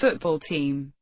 football team.